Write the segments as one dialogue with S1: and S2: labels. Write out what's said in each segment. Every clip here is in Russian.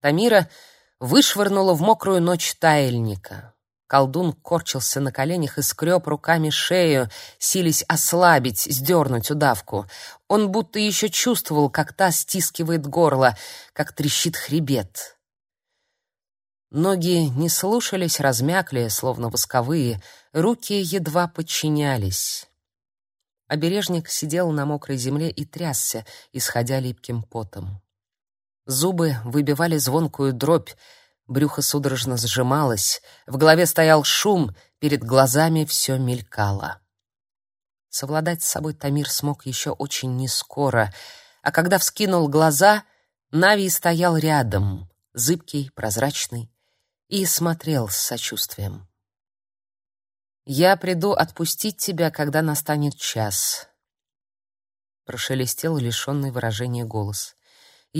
S1: Тамира вышвырнула в мокрую ночь таяльника. Колдун корчился на коленях и скреб руками шею, сились ослабить, сдернуть удавку. Он будто еще чувствовал, как та стискивает горло, как трещит хребет. Ноги не слушались, размякли, словно восковые, руки едва подчинялись. Обережник сидел на мокрой земле и трясся, исходя липким потом. Зубы выбивали звонкую дробь, брюхо судорожно сжималось, в голове стоял шум, перед глазами все мелькало. Совладать с собой Тамир смог еще очень нескоро, а когда вскинул глаза, Нави стоял рядом, зыбкий, прозрачный, и смотрел с сочувствием. «Я приду отпустить тебя, когда настанет час», — прошелестел лишенный выражения голос.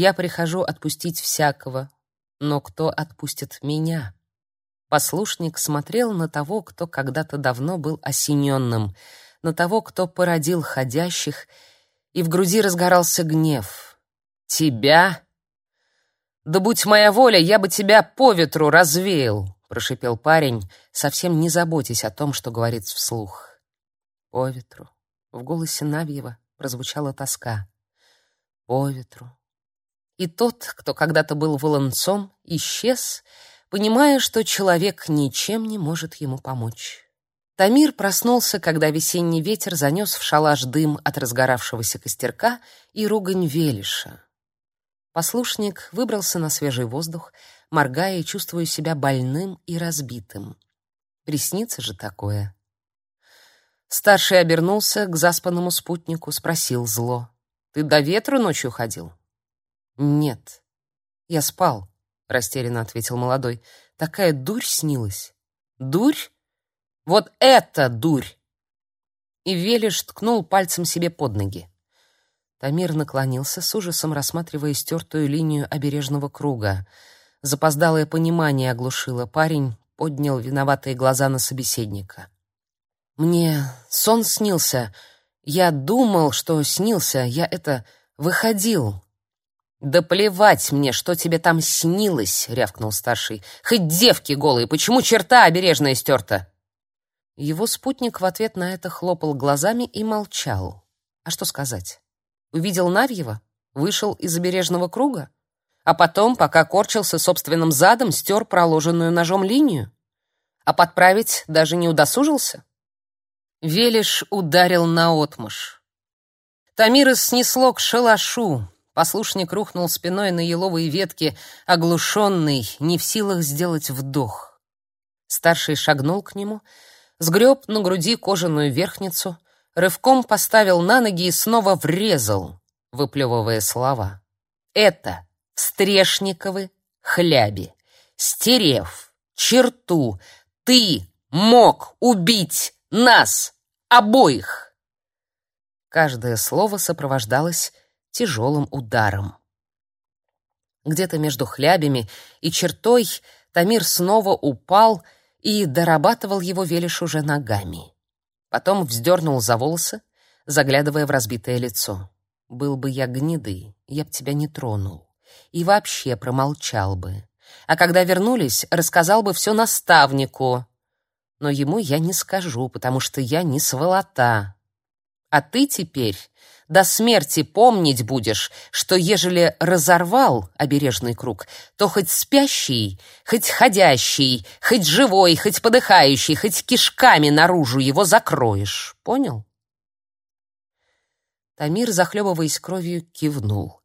S1: «Я прихожу отпустить всякого, но кто отпустит меня?» Послушник смотрел на того, кто когда-то давно был осененным, на того, кто породил ходящих, и в груди разгорался гнев. «Тебя?» «Да будь моя воля, я бы тебя по ветру развеял!» — прошипел парень, совсем не заботясь о том, что говорит вслух. «По ветру». В голосе Навьева прозвучала тоска. «По ветру». И тот, кто когда-то был волонцом, исчез, понимая, что человек ничем не может ему помочь. Тамир проснулся, когда весенний ветер занес в шалаш дым от разгоравшегося костерка и ругань Велиша. Послушник выбрался на свежий воздух, моргая и чувствуя себя больным и разбитым. Приснится же такое. Старший обернулся к заспанному спутнику, спросил зло: "Ты до ветру ночью ходил?" "Нет. Я спал", растерянно ответил молодой. "Такая дурь снилась". "Дурь? Вот это дурь!" И Велиш ткнул пальцем себе под ноги. Тамир наклонился с ужасом, рассматривая стертую линию обережного круга. Запоздалое понимание оглушило. Парень поднял виноватые глаза на собеседника. «Мне сон снился. Я думал, что снился. Я это... выходил». «Да плевать мне, что тебе там снилось!» — рявкнул старший. «Хоть девки голые, почему черта обережная стерта?» Его спутник в ответ на это хлопал глазами и молчал. А что сказать? Увидел Навьева? Вышел из обережного круга? а потом, пока корчился собственным задом, стер проложенную ножом линию? А подправить даже не удосужился? Велиш ударил наотмашь. Тамира снесло к шалашу. Послушник рухнул спиной на еловые ветки, оглушенный, не в силах сделать вдох. Старший шагнул к нему, сгреб на груди кожаную верхницу, рывком поставил на ноги и снова врезал, выплевывая слова. «Это Стрешниковы, Хляби. Стерев черту, ты мог убить нас обоих. Каждое слово сопровождалось тяжелым ударом. Где-то между хлябями и чертой Тамир снова упал и дорабатывал его велиш уже ногами. Потом вздернул за волосы, заглядывая в разбитое лицо. «Был бы я гнидый, я б тебя не тронул и вообще промолчал бы. А когда вернулись, рассказал бы все наставнику. Но ему я не скажу, потому что я не сволота. А ты теперь до смерти помнить будешь, что ежели разорвал обережный круг, то хоть спящий, хоть ходящий, хоть живой, хоть подыхающий, хоть кишками наружу его закроешь. Понял? Тамир, захлебываясь кровью, кивнул.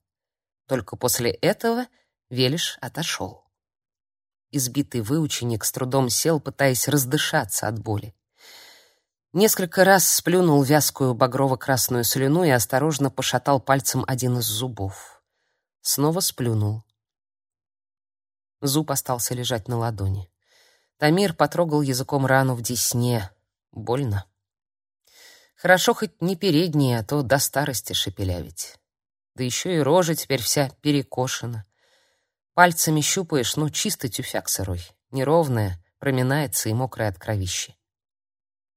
S1: Только после этого Велиш отошел. Избитый выученик с трудом сел, пытаясь раздышаться от боли. Несколько раз сплюнул вязкую багрово-красную слюну и осторожно пошатал пальцем один из зубов. Снова сплюнул. Зуб остался лежать на ладони. Тамир потрогал языком рану в десне. Больно. Хорошо хоть не передние, а то до старости шепелявить. Да еще и рожа теперь вся перекошена. Пальцами щупаешь, ну, чисто тюфяк сырой. Неровная, проминается и мокрая от кровищи.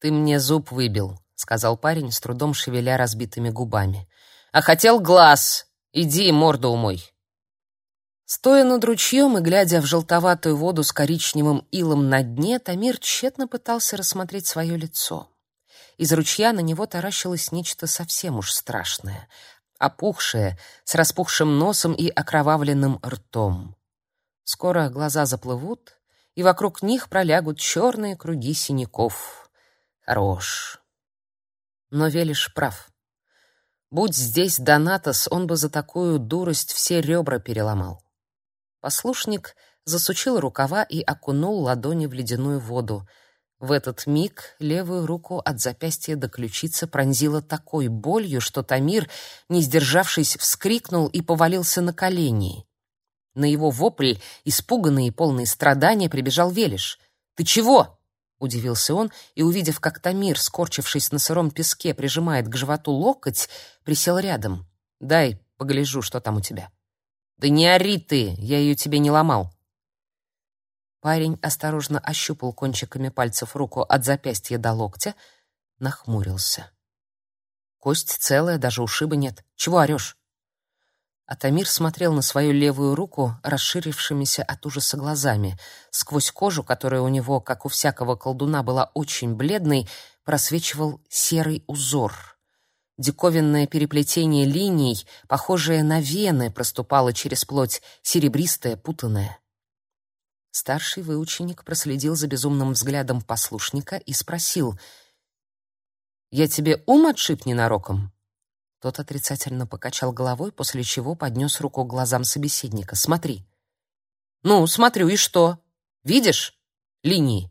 S1: «Ты мне зуб выбил», — сказал парень, с трудом шевеля разбитыми губами. «А хотел глаз! Иди, морду умой!» Стоя над ручьем и глядя в желтоватую воду с коричневым илом на дне, Тамир тщетно пытался рассмотреть свое лицо. Из ручья на него таращилось нечто совсем уж страшное, опухшее, с распухшим носом и окровавленным ртом. Скоро глаза заплывут, и вокруг них пролягут черные круги синяков. Хорош. Но Велиш прав. Будь здесь Донатос, он бы за такую дурость все ребра переломал. Послушник засучил рукава и окунул ладони в ледяную воду. В этот миг левую руку от запястья до ключицы пронзило такой болью, что Тамир, не сдержавшись, вскрикнул и повалился на колени. На его вопль, испуганный и полный страдания, прибежал Велиш. «Ты чего?» — удивился он, и, увидев, как Тамир, скорчившись на сыром песке, прижимает к животу локоть, присел рядом. «Дай, погляжу, что там у тебя». «Да не ори ты, я ее тебе не ломал». Парень осторожно ощупал кончиками пальцев руку от запястья до локтя, нахмурился. «Кость целая, даже ушиба нет. Чего орешь?» Атамир смотрел на свою левую руку расширившимися от ужаса глазами. Сквозь кожу, которая у него, как у всякого колдуна, была очень бледной, просвечивал серый узор. Диковинное переплетение линий, похожее на вены, проступало через плоть, серебристое, путанное. Старший выученик проследил за безумным взглядом послушника и спросил: "Я тебе ум отшиб ненароком?" Тот отрицательно покачал головой, после чего поднес руку к глазам собеседника. «Смотри». «Ну, смотрю, и что? Видишь? Линии».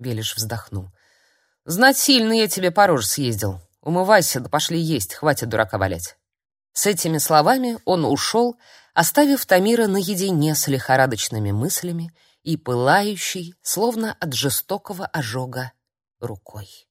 S1: Велиш вздохнул. «Знать сильно я тебе по роже съездил. Умывайся, да пошли есть, хватит дурака валять». С этими словами он ушел, оставив Тамира наедине с лихорадочными мыслями и пылающей, словно от жестокого ожога, рукой.